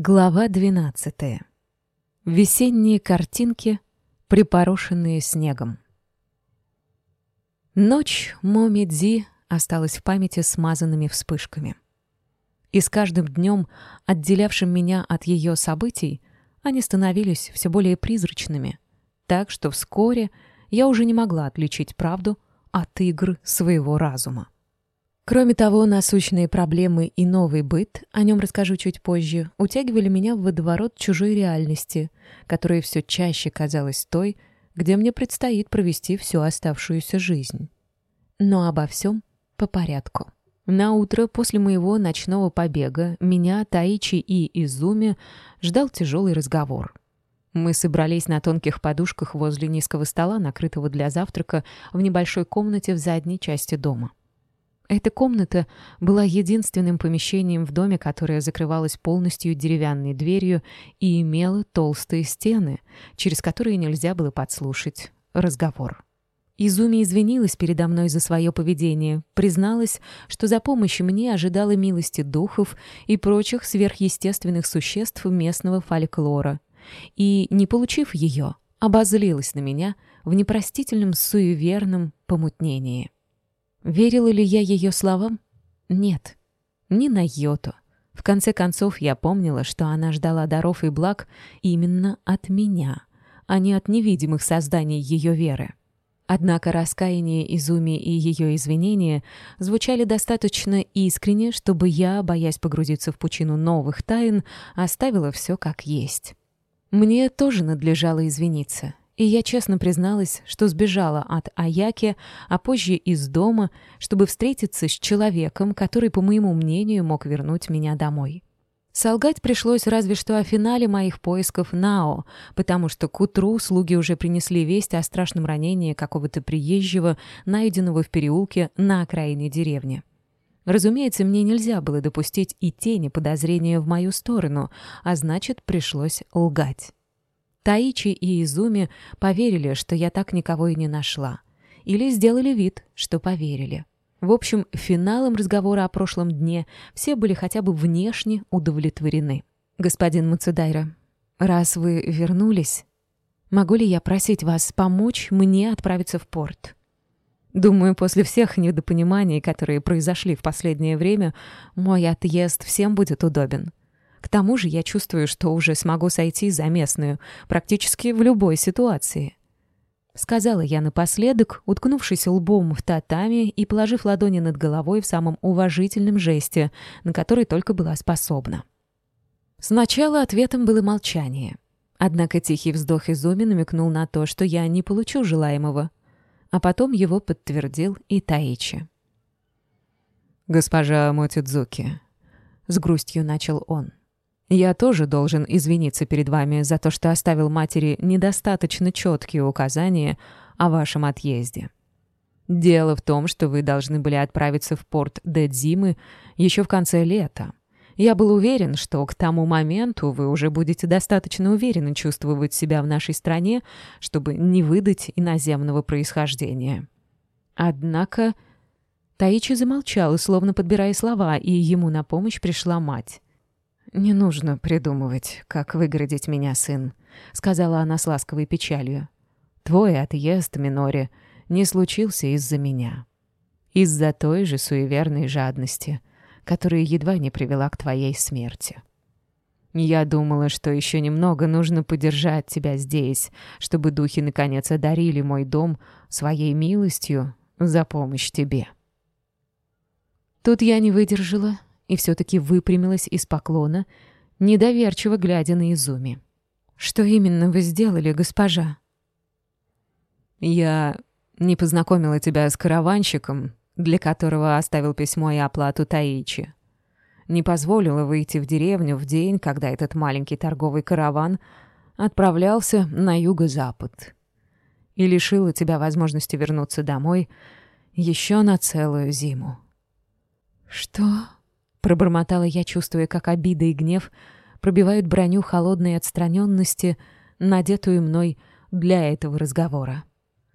Глава 12. Весенние картинки, припорошенные снегом. Ночь Момидзи осталась в памяти смазанными вспышками. И с каждым днем, отделявшим меня от ее событий, они становились все более призрачными, так что вскоре я уже не могла отличить правду от игр своего разума. Кроме того, насущные проблемы и новый быт, о нем расскажу чуть позже, утягивали меня в водоворот чужой реальности, которая все чаще казалась той, где мне предстоит провести всю оставшуюся жизнь. Но обо всем по порядку. На утро после моего ночного побега меня, Таичи и Изуми ждал тяжелый разговор. Мы собрались на тонких подушках возле низкого стола, накрытого для завтрака, в небольшой комнате в задней части дома. Эта комната была единственным помещением в доме, которое закрывалось полностью деревянной дверью и имело толстые стены, через которые нельзя было подслушать разговор. Изуми извинилась передо мной за свое поведение, призналась, что за помощью мне ожидала милости духов и прочих сверхъестественных существ местного фольклора, и, не получив ее, обозлилась на меня в непростительном суеверном помутнении. Верила ли я ее словам? Нет, ни на йоту. В конце концов, я помнила, что она ждала даров и благ именно от меня, а не от невидимых созданий ее веры. Однако раскаяние Изуми и ее извинения звучали достаточно искренне, чтобы я, боясь погрузиться в пучину новых тайн, оставила все как есть. Мне тоже надлежало извиниться, и я честно призналась, что сбежала от Аяки, а позже из дома, чтобы встретиться с человеком, который, по моему мнению, мог вернуть меня домой. Солгать пришлось разве что о финале моих поисков Нао, потому что к утру слуги уже принесли весть о страшном ранении какого-то приезжего, найденного в переулке на окраине деревни. Разумеется, мне нельзя было допустить и тени подозрения в мою сторону, а значит, пришлось лгать. Таичи и Изуми поверили, что я так никого и не нашла. Или сделали вид, что поверили. В общем, финалом разговора о прошлом дне все были хотя бы внешне удовлетворены. «Господин Мацудайра, раз вы вернулись, могу ли я просить вас помочь мне отправиться в порт?» Думаю, после всех недопониманий, которые произошли в последнее время, мой отъезд всем будет удобен. К тому же я чувствую, что уже смогу сойти за местную, практически в любой ситуации. Сказала я напоследок, уткнувшись лбом в татами и положив ладони над головой в самом уважительном жесте, на который только была способна. Сначала ответом было молчание. Однако тихий вздох Изуми намекнул на то, что я не получу желаемого. А потом его подтвердил и Таичи. «Госпожа Мотидзуки», — с грустью начал он, я тоже должен извиниться перед вами за то, что оставил матери недостаточно четкие указания о вашем отъезде. Дело в том, что вы должны были отправиться в порт Дэдзимы еще в конце лета. Я был уверен, что к тому моменту вы уже будете достаточно уверенно чувствовать себя в нашей стране, чтобы не выдать иноземного происхождения. Однако Таичи замолчал, словно подбирая слова, и ему на помощь пришла мать. «Не нужно придумывать, как выгородить меня, сын», — сказала она с ласковой печалью. «Твой отъезд, Минори, не случился из-за меня. Из-за той же суеверной жадности, которая едва не привела к твоей смерти. Я думала, что еще немного нужно подержать тебя здесь, чтобы духи наконец одарили мой дом своей милостью за помощь тебе». Тут я не выдержала и все-таки выпрямилась из поклона, недоверчиво глядя на Изуми. «Что именно вы сделали, госпожа?» «Я не познакомила тебя с караванщиком, для которого оставил письмо и оплату Таичи. Не позволила выйти в деревню в день, когда этот маленький торговый караван отправлялся на юго-запад. И лишила тебя возможности вернуться домой еще на целую зиму». «Что?» Пробормотала я, чувствуя, как обида и гнев пробивают броню холодной отстраненности, надетую мной для этого разговора.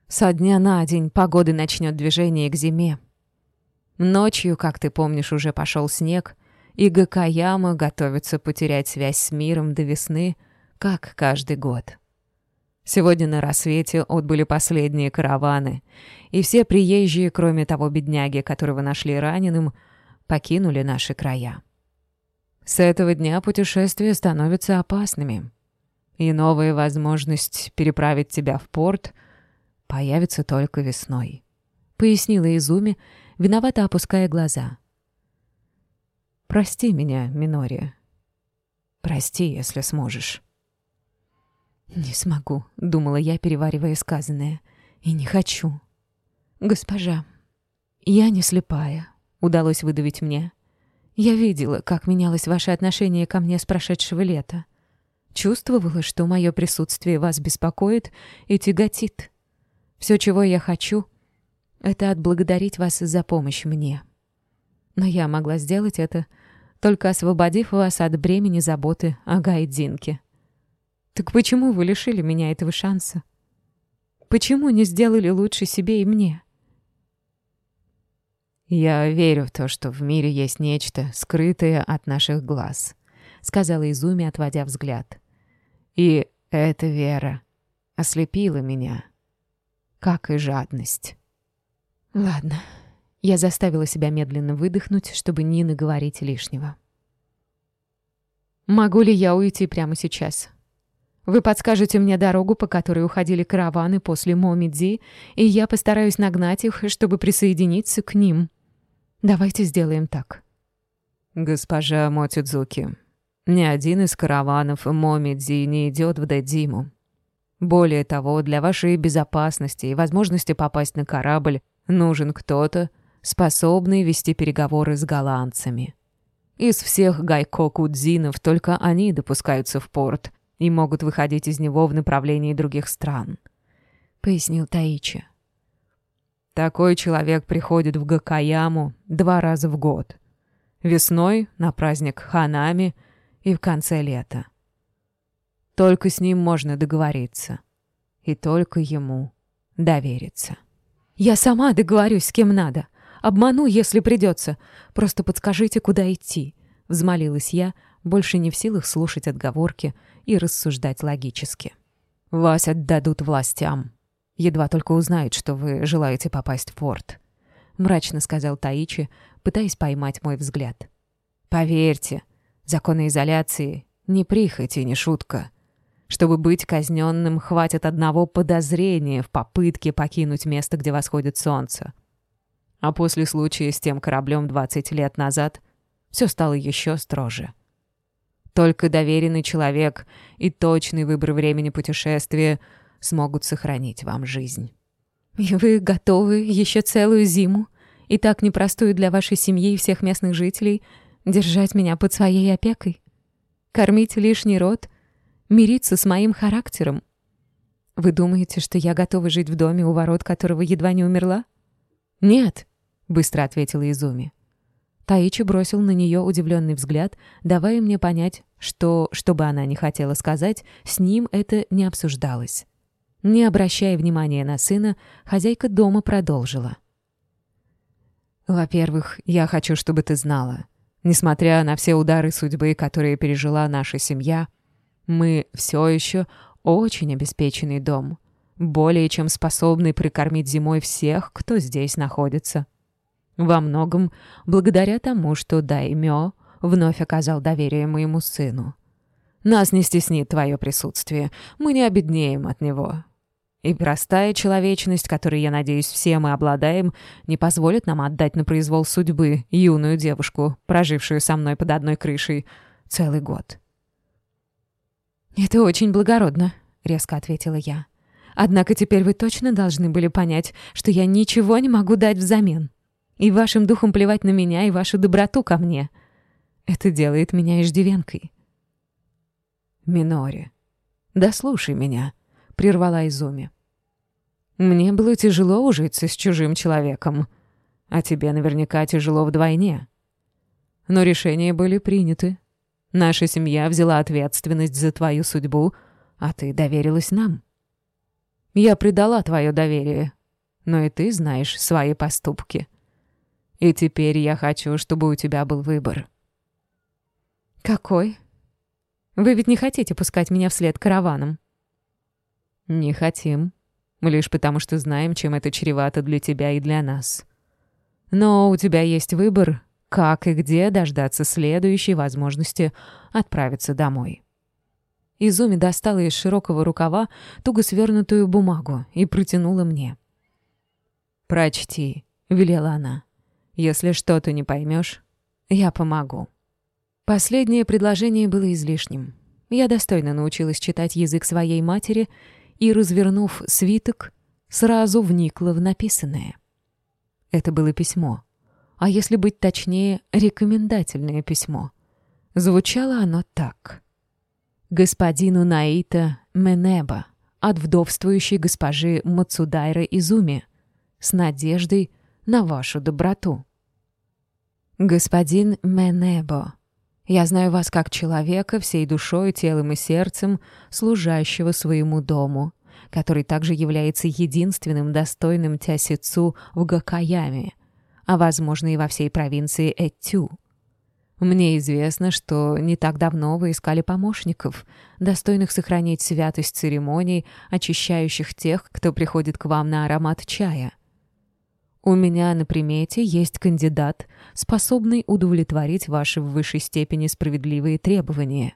Со дня на день погода начнет движение к зиме. Ночью, как ты помнишь, уже пошел снег, и Гакаяма готовится потерять связь с миром до весны, как каждый год. Сегодня на рассвете отбыли последние караваны, и все приезжие, кроме того бедняги, которого нашли раненым, покинули наши края. С этого дня путешествия становятся опасными, и новая возможность переправить тебя в порт появится только весной», — пояснила Изуми, виновато опуская глаза. «Прости меня, Минори. Прости, если сможешь». «Не смогу», — думала я, переваривая сказанное. «И не хочу». «Госпожа, я не слепая», — удалось выдавить мне. «Я видела, как менялось ваше отношение ко мне с прошедшего лета. Чувствовала, что мое присутствие вас беспокоит и тяготит. Все, чего я хочу, — это отблагодарить вас за помощь мне. Но я могла сделать это, только освободив вас от бремени заботы о Гайдинке. Так почему вы лишили меня этого шанса? Почему не сделали лучше себе и мне? «Я верю в то, что в мире есть нечто, скрытое от наших глаз», — сказала Изуми, отводя взгляд. «И эта вера ослепила меня, как и жадность». «Ладно». Я заставила себя медленно выдохнуть, чтобы не наговорить лишнего. «Могу ли я уйти прямо сейчас?» Вы подскажете мне дорогу, по которой уходили караваны после Момидзи, и я постараюсь нагнать их, чтобы присоединиться к ним. Давайте сделаем так. Госпожа Мотидзуки, ни один из караванов Момидзи не идет в Дадиму. Более того, для вашей безопасности и возможности попасть на корабль нужен кто-то, способный вести переговоры с голландцами. Из всех гайко-кудзинов только они допускаются в порт — и могут выходить из него в направлении других стран», — пояснил Таичи. «Такой человек приходит в Гакаяму два раза в год. Весной на праздник Ханами и в конце лета. Только с ним можно договориться. И только ему довериться». «Я сама договорюсь, с кем надо. Обману, если придется. Просто подскажите, куда идти», — взмолилась я, больше не в силах слушать отговорки и рассуждать логически. «Вас отдадут властям. Едва только узнают, что вы желаете попасть в порт», — мрачно сказал Таичи, пытаясь поймать мой взгляд. «Поверьте, законы изоляции — не прихоть и не шутка. Чтобы быть казненным, хватит одного подозрения в попытке покинуть место, где восходит солнце. А после случая с тем кораблем 20 лет назад все стало еще строже». Только доверенный человек и точный выбор времени путешествия смогут сохранить вам жизнь. И вы готовы еще целую зиму, и так непростую для вашей семьи и всех местных жителей, держать меня под своей опекой? Кормить лишний род? Мириться с моим характером? Вы думаете, что я готова жить в доме, у ворот которого едва не умерла? «Нет», — быстро ответила Изуми. Таичи бросил на нее удивленный взгляд, давая мне понять, что, что бы она ни хотела сказать, с ним это не обсуждалось. Не обращая внимания на сына, хозяйка дома продолжила. «Во-первых, я хочу, чтобы ты знала, несмотря на все удары судьбы, которые пережила наша семья, мы все еще очень обеспеченный дом, более чем способный прикормить зимой всех, кто здесь находится». Во многом благодаря тому, что Даймё вновь оказал доверие моему сыну. Нас не стеснит твое присутствие, мы не обеднеем от него. И простая человечность, которой, я надеюсь, все мы обладаем, не позволит нам отдать на произвол судьбы юную девушку, прожившую со мной под одной крышей целый год. «Это очень благородно», — резко ответила я. «Однако теперь вы точно должны были понять, что я ничего не могу дать взамен». И вашим духом плевать на меня и вашу доброту ко мне. Это делает меня иждивенкой. Минори, да слушай меня, прервала Изуми. Мне было тяжело ужиться с чужим человеком, а тебе наверняка тяжело вдвойне. Но решения были приняты. Наша семья взяла ответственность за твою судьбу, а ты доверилась нам. Я предала твое доверие, но и ты знаешь свои поступки. И теперь я хочу, чтобы у тебя был выбор. «Какой? Вы ведь не хотите пускать меня вслед караваном?» «Не хотим. Лишь потому, что знаем, чем это чревато для тебя и для нас. Но у тебя есть выбор, как и где дождаться следующей возможности отправиться домой». Изуми достала из широкого рукава туго свернутую бумагу и протянула мне. «Прочти», — велела она. «Если что-то не поймешь, я помогу». Последнее предложение было излишним. Я достойно научилась читать язык своей матери и, развернув свиток, сразу вникла в написанное. Это было письмо. А если быть точнее, рекомендательное письмо. Звучало оно так. «Господину Наита Менеба от вдовствующей госпожи Мацудайра Изуми с надеждой на вашу доброту». «Господин Менебо, я знаю вас как человека, всей душой, телом и сердцем, служащего своему дому, который также является единственным достойным Тясицу в Гакаяме, а, возможно, и во всей провинции Этю. Мне известно, что не так давно вы искали помощников, достойных сохранить святость церемоний, очищающих тех, кто приходит к вам на аромат чая — у меня на примете есть кандидат, способный удовлетворить ваши в высшей степени справедливые требования.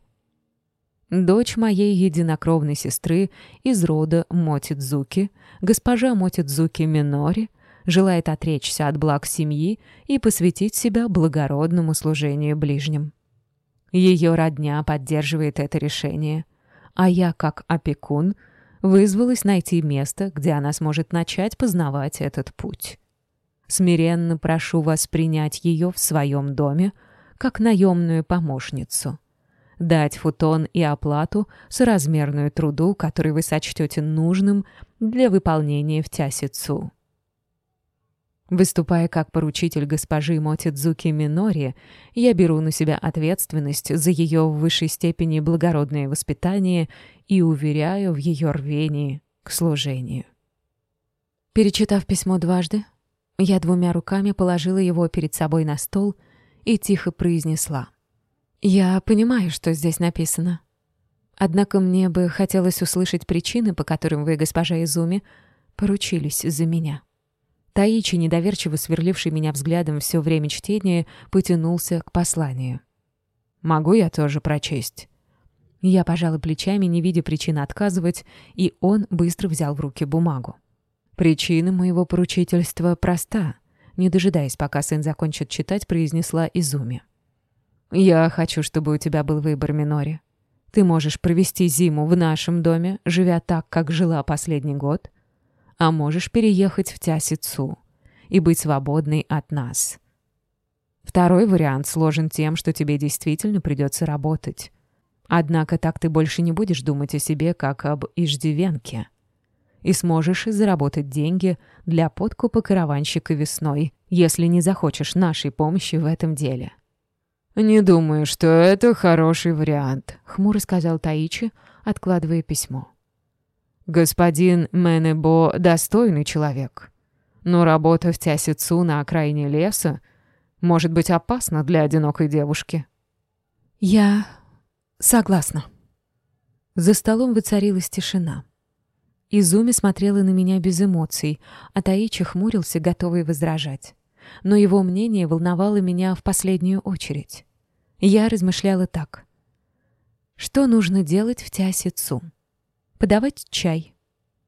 Дочь моей единокровной сестры из рода Мотидзуки, госпожа Мотидзуки Минори, желает отречься от благ семьи и посвятить себя благородному служению ближним. Ее родня поддерживает это решение, а я, как опекун, вызвалась найти место, где она сможет начать познавать этот путь. Смиренно прошу вас принять ее в своем доме, как наемную помощницу. Дать футон и оплату, соразмерную труду, который вы сочтете нужным для выполнения в Тясицу. Выступая как поручитель госпожи Мотидзуки Минори, я беру на себя ответственность за ее в высшей степени благородное воспитание и уверяю в ее рвении к служению. Перечитав письмо дважды, я двумя руками положила его перед собой на стол и тихо произнесла. «Я понимаю, что здесь написано. Однако мне бы хотелось услышать причины, по которым вы, госпожа Изуми, поручились за меня». Таичи, недоверчиво сверливший меня взглядом все время чтения, потянулся к посланию. «Могу я тоже прочесть?» Я пожала плечами, не видя причин отказывать, и он быстро взял в руки бумагу. «Причина моего поручительства проста», — не дожидаясь, пока сын закончит читать, произнесла Изуми. «Я хочу, чтобы у тебя был выбор, Минори. Ты можешь провести зиму в нашем доме, живя так, как жила последний год, а можешь переехать в Тясицу и быть свободной от нас. Второй вариант сложен тем, что тебе действительно придется работать. Однако так ты больше не будешь думать о себе, как об иждивенке» и сможешь заработать деньги для подкупа караванщика весной, если не захочешь нашей помощи в этом деле». «Не думаю, что это хороший вариант», — хмуро сказал Таичи, откладывая письмо. «Господин Менебо достойный человек, но работа в Тясицу на окраине леса может быть опасна для одинокой девушки». «Я согласна». За столом воцарилась тишина. Изуми смотрела на меня без эмоций, а Таичи хмурился, готовый возражать. Но его мнение волновало меня в последнюю очередь. Я размышляла так. Что нужно делать в Тясицу? Подавать чай.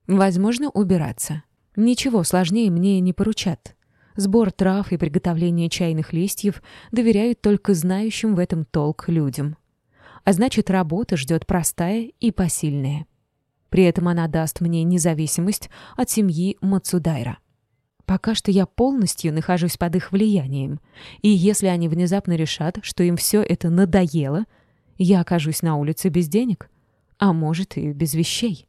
Возможно, убираться. Ничего сложнее мне не поручат. Сбор трав и приготовление чайных листьев доверяют только знающим в этом толк людям. А значит, работа ждет простая и посильная. При этом она даст мне независимость от семьи Мацудайра. Пока что я полностью нахожусь под их влиянием, и если они внезапно решат, что им все это надоело, я окажусь на улице без денег, а может и без вещей.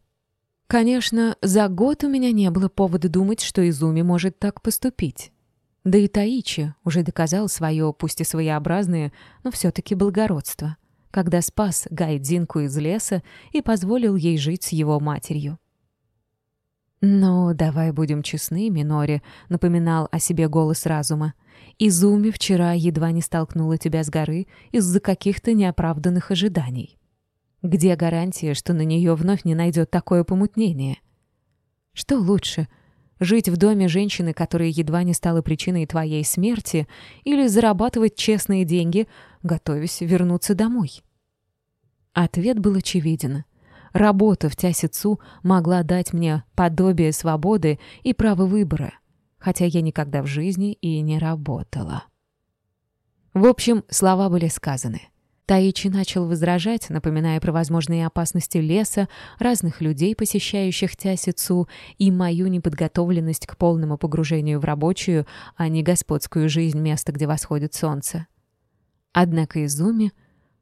Конечно, за год у меня не было повода думать, что Изуми может так поступить. Да и Таичи уже доказал свое, пусть и своеобразное, но все-таки благородство когда спас Гайдзинку из леса и позволил ей жить с его матерью. «Но давай будем честны, Минори», — напоминал о себе голос разума. Изуми вчера едва не столкнула тебя с горы из-за каких-то неоправданных ожиданий. Где гарантия, что на нее вновь не найдет такое помутнение? Что лучше — Жить в доме женщины, которая едва не стала причиной твоей смерти, или зарабатывать честные деньги, готовясь вернуться домой? Ответ был очевиден. Работа в Тясицу могла дать мне подобие свободы и право выбора, хотя я никогда в жизни и не работала. В общем, слова были сказаны. Таичи начал возражать, напоминая про возможные опасности леса, разных людей, посещающих Тясицу, и мою неподготовленность к полному погружению в рабочую, а не господскую жизнь места, где восходит солнце. Однако Изуми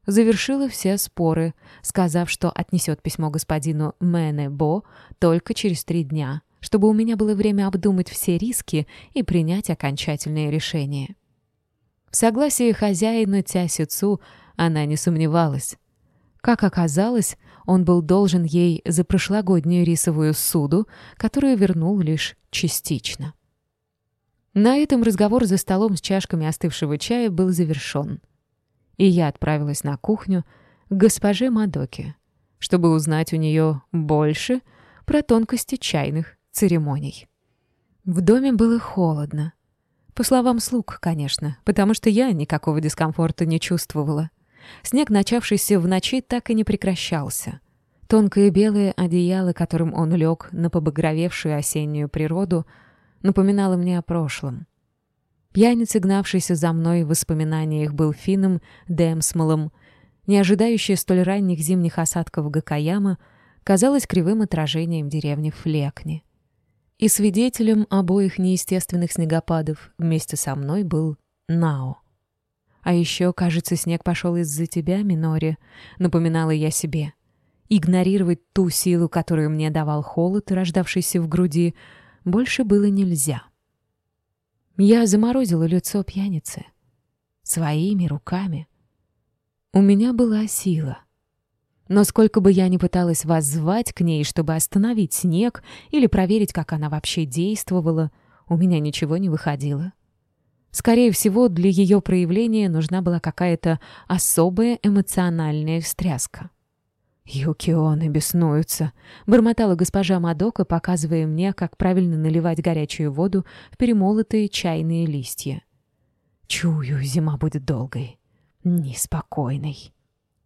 завершила все споры, сказав, что отнесет письмо господину Мэне Бо только через три дня, чтобы у меня было время обдумать все риски и принять окончательное решение. В согласии хозяина Тясицу она не сомневалась. Как оказалось, он был должен ей за прошлогоднюю рисовую суду, которую вернул лишь частично. На этом разговор за столом с чашками остывшего чая был завершен. И я отправилась на кухню к госпоже Мадоке, чтобы узнать у нее больше про тонкости чайных церемоний. В доме было холодно. По словам слуг, конечно, потому что я никакого дискомфорта не чувствовала. Снег, начавшийся в ночи, так и не прекращался. Тонкое белое одеяло, которым он лег на побагровевшую осеннюю природу, напоминало мне о прошлом. Пьяница, гнавшийся за мной в воспоминаниях, был Финном Дэмсмолом, не ожидающая столь ранних зимних осадков Гакаяма, казалось кривым отражением деревни Флекни. И свидетелем обоих неестественных снегопадов вместе со мной был Нао. А еще, кажется, снег пошел из-за тебя, Минори, напоминала я себе. Игнорировать ту силу, которую мне давал холод, рождавшийся в груди, больше было нельзя. Я заморозила лицо пьяницы. Своими руками. У меня была сила. Но сколько бы я ни пыталась воззвать к ней, чтобы остановить снег или проверить, как она вообще действовала, у меня ничего не выходило. Скорее всего, для ее проявления нужна была какая-то особая эмоциональная встряска. «Юкионы беснуются», — бормотала госпожа Мадока, показывая мне, как правильно наливать горячую воду в перемолотые чайные листья. «Чую, зима будет долгой, неспокойной».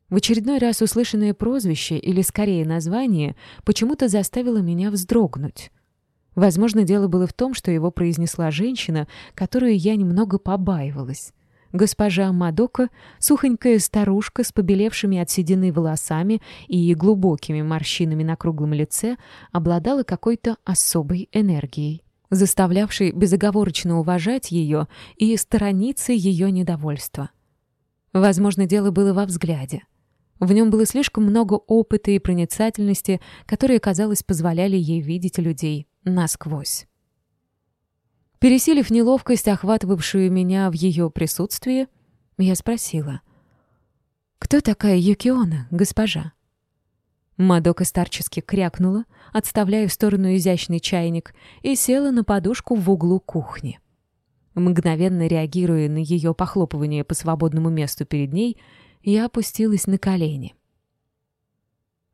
В очередной раз услышанное прозвище, или скорее название, почему-то заставило меня вздрогнуть — Возможно, дело было в том, что его произнесла женщина, которую я немного побаивалась. Госпожа Мадока, сухонькая старушка с побелевшими от седины волосами и глубокими морщинами на круглом лице, обладала какой-то особой энергией, заставлявшей безоговорочно уважать ее и сторониться ее недовольства. Возможно, дело было во взгляде. В нем было слишком много опыта и проницательности, которые, казалось, позволяли ей видеть людей насквозь. Пересилив неловкость, охватывавшую меня в ее присутствии, я спросила, «Кто такая Юкиона, госпожа?» Мадока старчески крякнула, отставляя в сторону изящный чайник, и села на подушку в углу кухни. Мгновенно реагируя на ее похлопывание по свободному месту перед ней, я опустилась на колени.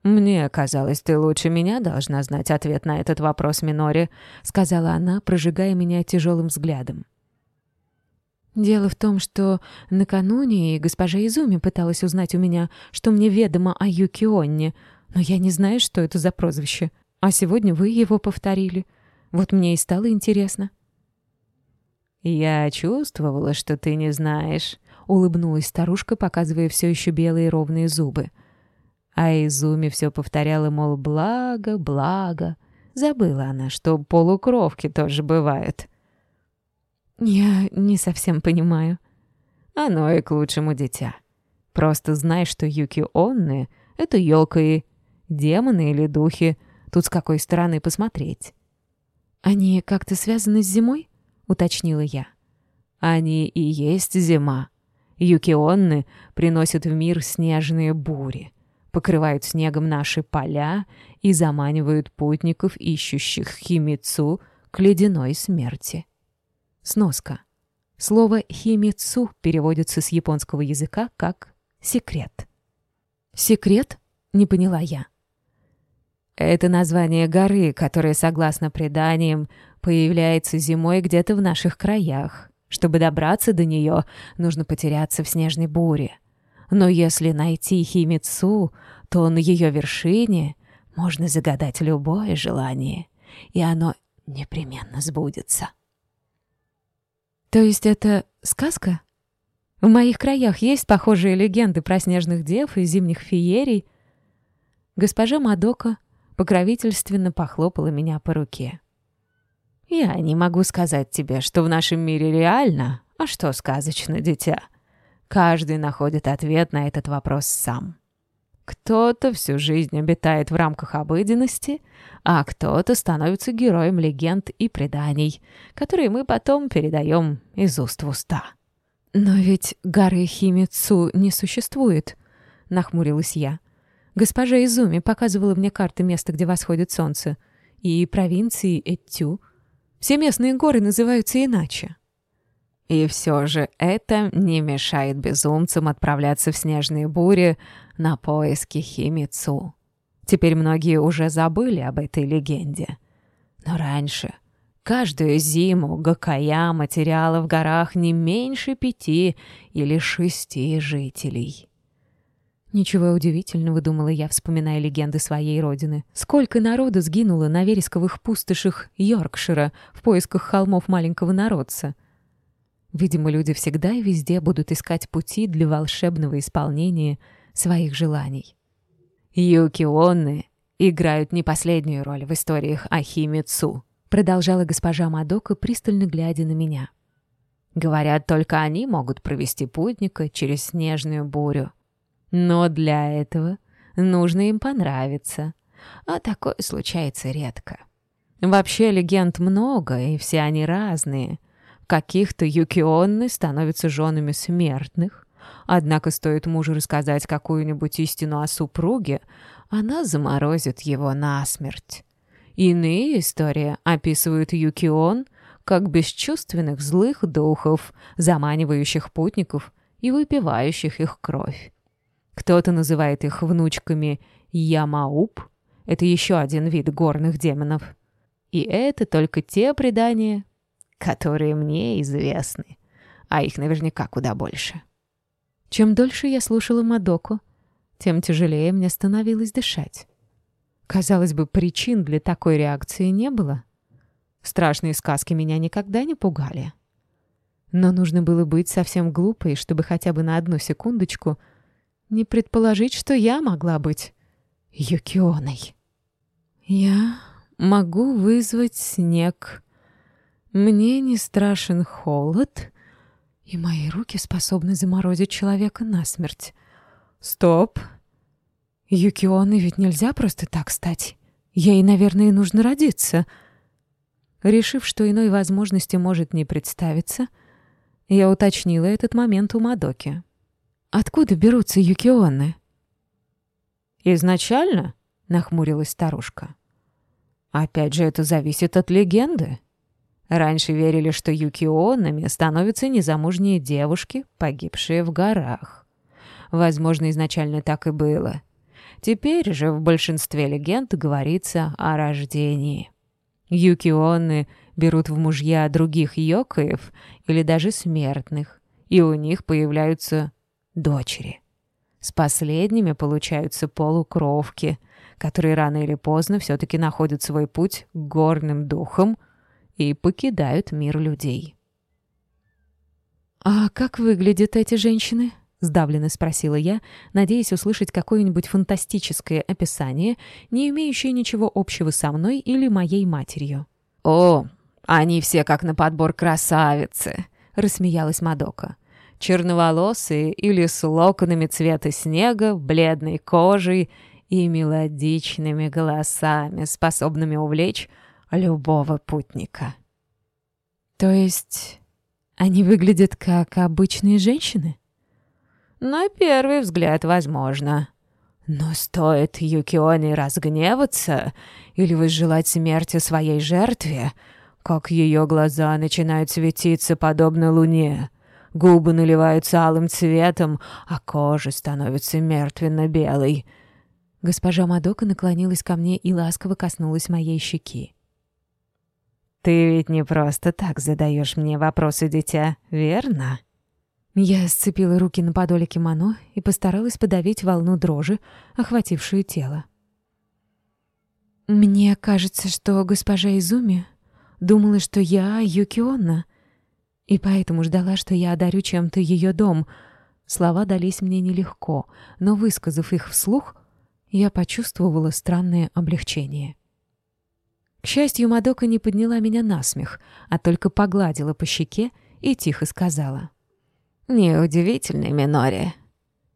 «Мне казалось, ты лучше меня должна знать ответ на этот вопрос, Минори», — сказала она, прожигая меня тяжелым взглядом. «Дело в том, что накануне госпожа Изуми пыталась узнать у меня, что мне ведомо о Юкионне, но я не знаю, что это за прозвище. А сегодня вы его повторили. Вот мне и стало интересно». «Я чувствовала, что ты не знаешь», — улыбнулась старушка, показывая все еще белые ровные зубы. А Изуми все повторяла, мол, благо, благо. Забыла она, что полукровки тоже бывают. Я не совсем понимаю. Оно и к лучшему, дитя. Просто знай, что Юки Онны — это Йокаи, демоны или духи. Тут с какой стороны посмотреть. «Они как-то связаны с зимой?» — уточнила я. «Они и есть зима. Юкионны приносят в мир снежные бури покрывают снегом наши поля и заманивают путников, ищущих химицу, к ледяной смерти. Сноска. Слово «химицу» переводится с японского языка как «секрет». «Секрет?» — не поняла я. Это название горы, которая, согласно преданиям, появляется зимой где-то в наших краях. Чтобы добраться до нее, нужно потеряться в снежной буре. Но если найти Химицу, то на ее вершине можно загадать любое желание, и оно непременно сбудется. То есть это сказка? В моих краях есть похожие легенды про снежных дев и зимних феерий. Госпожа Мадока покровительственно похлопала меня по руке. «Я не могу сказать тебе, что в нашем мире реально, а что сказочно, дитя. Каждый находит ответ на этот вопрос сам. Кто-то всю жизнь обитает в рамках обыденности, а кто-то становится героем легенд и преданий, которые мы потом передаем из уст в уста». «Но ведь горы Химицу не существует», — нахмурилась я. «Госпожа Изуми показывала мне карты места, где восходит солнце, и провинции Этю. Все местные горы называются иначе». И все же это не мешает безумцам отправляться в снежные бури на поиски Химицу. Теперь многие уже забыли об этой легенде. Но раньше Каждую зиму Гакаяма теряла в горах не меньше пяти или шести жителей. Ничего удивительного, думала я, вспоминая легенды своей родины. Сколько народу сгинуло на вересковых пустошах Йоркшира в поисках холмов маленького народца. Видимо, люди всегда и везде будут искать пути для волшебного исполнения своих желаний. Юкионы играют не последнюю роль в историях Ахиме Цу. Продолжала госпожа Мадока, пристально глядя на меня. Говорят, только они могут провести путника через снежную бурю. Но для этого нужно им понравиться. А такое случается редко. Вообще легенд много, и все они разные. Каких-то юкионны становятся женами смертных. Однако стоит мужу рассказать какую-нибудь истину о супруге, она заморозит его насмерть. Иные истории описывают Юкион как бесчувственных злых духов, заманивающих путников и выпивающих их кровь. Кто-то называет их внучками Ямауп, это еще один вид горных демонов. И это только те предания, которые мне известны, а их наверняка куда больше. Чем дольше я слушала Мадоку, тем тяжелее мне становилось дышать. Казалось бы, причин для такой реакции не было. Страшные сказки меня никогда не пугали. Но нужно было быть совсем глупой, чтобы хотя бы на одну секундочку не предположить, что я могла быть Юкионой. Я могу вызвать снег. Мне не страшен холод, и мои руки способны заморозить человека насмерть. Стоп! Юкионы ведь нельзя просто так стать. Ей, наверное, нужно родиться. Решив, что иной возможности может не представиться, я уточнила этот момент у Мадоки. «Откуда берутся юкионы?» «Изначально?» — нахмурилась старушка. «Опять же, это зависит от легенды. Раньше верили, что юкионами становятся незамужние девушки, погибшие в горах. Возможно, изначально так и было. Теперь же в большинстве легенд говорится о рождении. Юкионы берут в мужья других йокаев или даже смертных, и у них появляются дочери. С последними получаются полукровки, которые рано или поздно все-таки находят свой путь к горным духам и покидают мир людей. «А как выглядят эти женщины?» — сдавленно спросила я, надеясь услышать какое-нибудь фантастическое описание, не имеющее ничего общего со мной или моей матерью. «О, они все как на подбор красавицы!» — рассмеялась Мадока. «Черноволосые или с локонами цвета снега, бледной кожей и мелодичными голосами, способными увлечь любого путника». «То есть они выглядят как обычные женщины?» На первый взгляд, возможно. Но стоит Юкионе разгневаться или возжелать смерти своей жертве, как ее глаза начинают светиться подобно луне. Губы наливаются алым цветом, а кожа становится мертвенно-белой. Госпожа Мадока наклонилась ко мне и ласково коснулась моей щеки. «Ты ведь не просто так задаешь мне вопросы, дитя, верно?» Я сцепила руки на подоле кимоно и постаралась подавить волну дрожи, охватившую тело. «Мне кажется, что госпожа Изуми думала, что я Юкионна, и поэтому ждала, что я одарю чем-то ее дом. Слова дались мне нелегко, но, высказав их вслух, я почувствовала странное облегчение. К счастью, Мадока не подняла меня на смех, а только погладила по щеке и тихо сказала. «Неудивительно, Минори.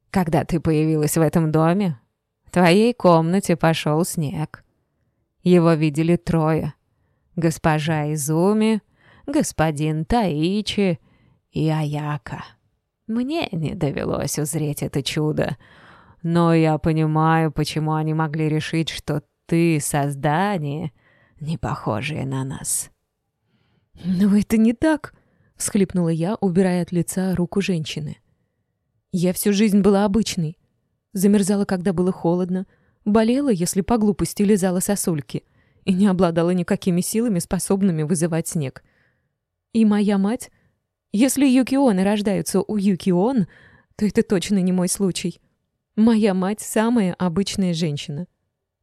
Когда ты появилась в этом доме, в твоей комнате пошел снег. Его видели трое. Госпожа Изуми, господин Таичи и Аяка. Мне не довелось узреть это чудо, но я понимаю, почему они могли решить, что ты — создание — не похожие на нас». «Но это не так», — всхлипнула я, убирая от лица руку женщины. «Я всю жизнь была обычной. Замерзала, когда было холодно, болела, если по глупости лизала сосульки, и не обладала никакими силами, способными вызывать снег. И моя мать... Если Юкионы рождаются у Юкион, то это точно не мой случай. Моя мать — самая обычная женщина.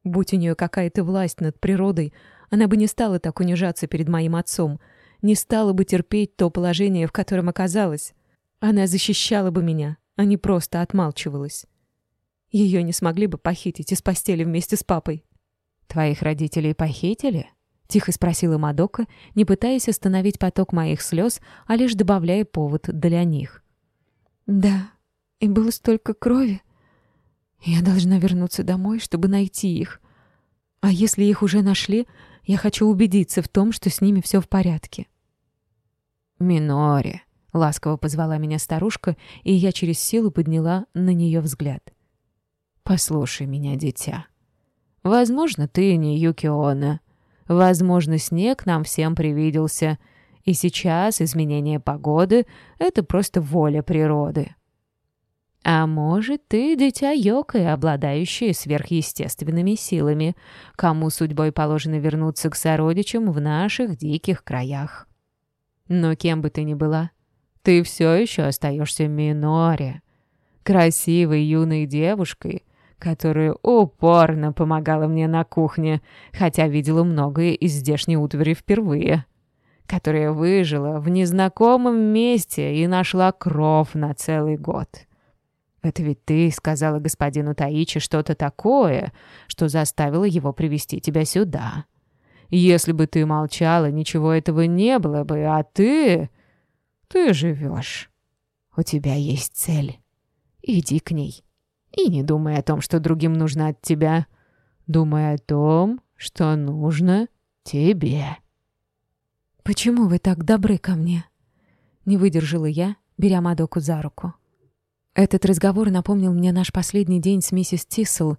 Будь у нее какая-то власть над природой, она бы не стала так унижаться перед моим отцом, не стала бы терпеть то положение, в котором оказалась. Она защищала бы меня, а не просто отмалчивалась. Ее не смогли бы похитить из постели вместе с папой. «Твоих родителей похитили?» — тихо спросила Мадока, не пытаясь остановить поток моих слез, а лишь добавляя повод для них. «Да, и было столько крови. Я должна вернуться домой, чтобы найти их. А если их уже нашли, я хочу убедиться в том, что с ними все в порядке. «Минори», — ласково позвала меня старушка, и я через силу подняла на нее взгляд. «Послушай меня, дитя. Возможно, ты не Юкиона. Возможно, снег нам всем привиделся, и сейчас изменение погоды — это просто воля природы. А может, ты дитя Йокой, обладающее сверхъестественными силами, кому судьбой положено вернуться к сородичам в наших диких краях. Но кем бы ты ни была, ты все еще остаешься Миноре, красивой юной девушкой, которая упорно помогала мне на кухне, хотя видела многое из здешней утвари впервые, которая выжила в незнакомом месте и нашла кров на целый год». Это ведь ты сказала господину Таичи что-то такое, что заставило его привести тебя сюда. Если бы ты молчала, ничего этого не было бы, а ты... Ты живешь. У тебя есть цель. Иди к ней. И не думай о том, что другим нужно от тебя. Думай о том, что нужно тебе. «Почему вы так добры ко мне?» Не выдержала я, беря Мадоку за руку. Этот разговор напомнил мне наш последний день с миссис Тиссел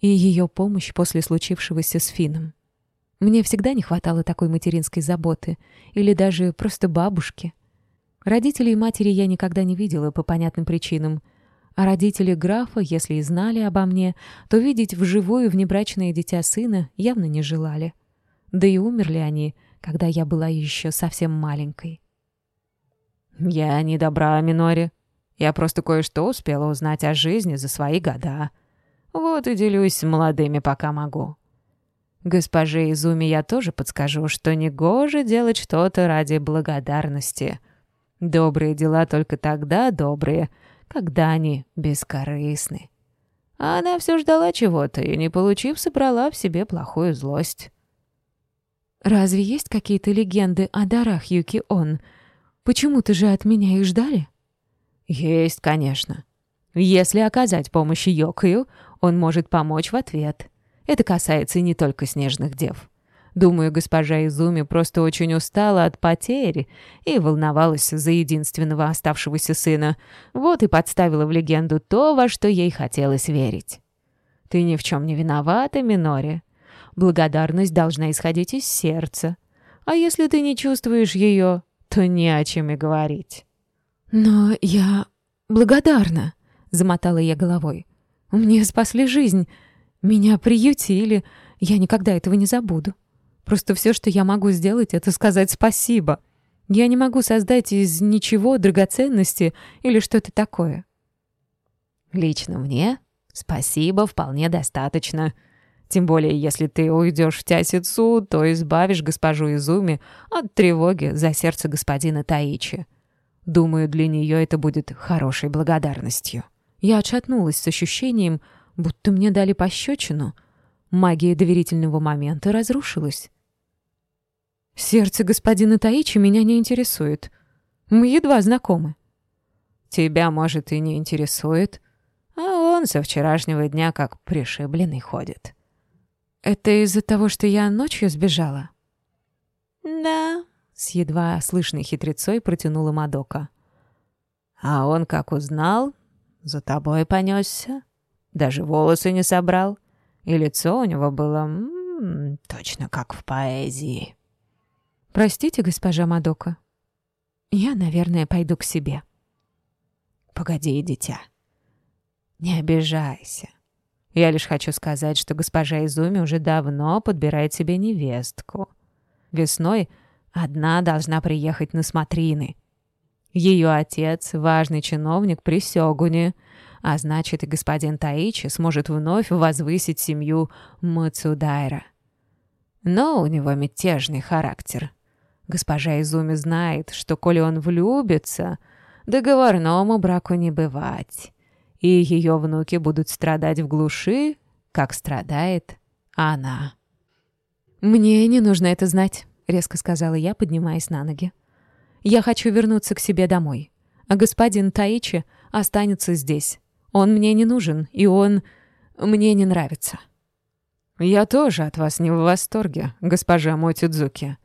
и ее помощь после случившегося с Фином. Мне всегда не хватало такой материнской заботы или даже просто бабушки. Родителей и матери я никогда не видела по понятным причинам, а родители графа, если и знали обо мне, то видеть вживую внебрачное дитя сына явно не желали. Да и умерли они, когда я была еще совсем маленькой. «Я не добра, Минори», я просто кое-что успела узнать о жизни за свои года. Вот и делюсь молодыми, пока могу. Госпоже Изуми я тоже подскажу, что негоже делать что-то ради благодарности. Добрые дела только тогда добрые, когда они бескорыстны. А она все ждала чего-то и, не получив, собрала в себе плохую злость. «Разве есть какие-то легенды о дарах Юки-Он? Почему-то же от меня их ждали?» «Есть, конечно. Если оказать помощь Йокаю, он может помочь в ответ. Это касается не только снежных дев. Думаю, госпожа Изуми просто очень устала от потери и волновалась за единственного оставшегося сына. Вот и подставила в легенду то, во что ей хотелось верить. Ты ни в чем не виновата, Минори. Благодарность должна исходить из сердца, А если ты не чувствуешь ее, то не о чем и говорить». «Но я благодарна», — замотала я головой. «Мне спасли жизнь, меня приютили, я никогда этого не забуду. Просто все, что я могу сделать, это сказать спасибо. Я не могу создать из ничего драгоценности или что-то такое». «Лично мне спасибо вполне достаточно», тем более, если ты уйдешь в Тясицу, то избавишь госпожу Изуми от тревоги за сердце господина Таичи. Думаю, для нее это будет хорошей благодарностью. Я отшатнулась с ощущением, будто мне дали пощечину. Магия доверительного момента разрушилась. Сердце господина Таичи меня не интересует. Мы едва знакомы. Тебя, может, и не интересует, а он со вчерашнего дня как пришибленный ходит. «Это из-за того, что я ночью сбежала?» «Да», — с едва слышной хитрецой протянула Мадока. «А он, как узнал, за тобой понесся, даже волосы не собрал, и лицо у него было м -м, точно как в поэзии». «Простите, госпожа Мадока, я, наверное, пойду к себе». «Погоди, дитя, не обижайся. Я лишь хочу сказать, что госпожа Изуми уже давно подбирает себе невестку. Весной одна должна приехать на смотрины. Ее отец — важный чиновник при Сёгуне, а значит, и господин Таичи сможет вновь возвысить семью Мацудайра. Но у него мятежный характер. Госпожа Изуми знает, что коли он влюбится, договорному браку не бывать и ее внуки будут страдать в глуши, как страдает она. «Мне не нужно это знать», — резко сказала я, поднимаясь на ноги. «Я хочу вернуться к себе домой, а господин Таичи останется здесь. Он мне не нужен, и он мне не нравится». «Я тоже от вас не в восторге, госпожа Мотидзуки».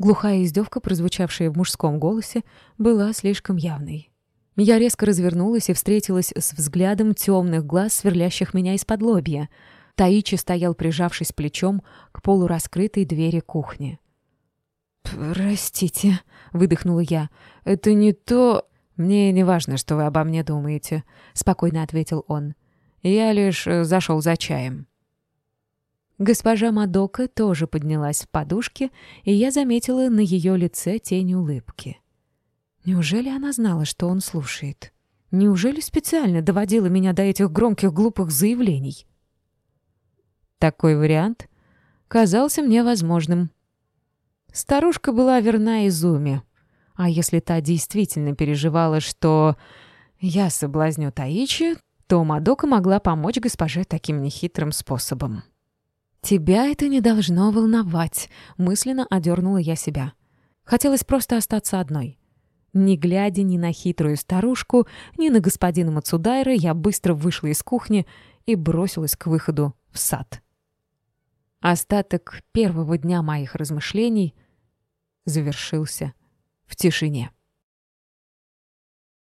Глухая издевка, прозвучавшая в мужском голосе, была слишком явной. Я резко развернулась и встретилась с взглядом темных глаз, сверлящих меня из-под лобья. Таичи стоял, прижавшись плечом к полураскрытой двери кухни. «Простите», — выдохнула я, — «это не то...» «Мне не важно, что вы обо мне думаете», — спокойно ответил он. «Я лишь э, зашел за чаем». Госпожа Мадока тоже поднялась в подушке, и я заметила на ее лице тень улыбки. Неужели она знала, что он слушает? Неужели специально доводила меня до этих громких глупых заявлений? Такой вариант казался мне возможным. Старушка была верна Изуме. А если та действительно переживала, что я соблазню Таичи, то Мадока могла помочь госпоже таким нехитрым способом. «Тебя это не должно волновать», — мысленно одернула я себя. Хотелось просто остаться одной. Не глядя ни на хитрую старушку, ни на господина Мацудайра, я быстро вышла из кухни и бросилась к выходу в сад. Остаток первого дня моих размышлений завершился в тишине.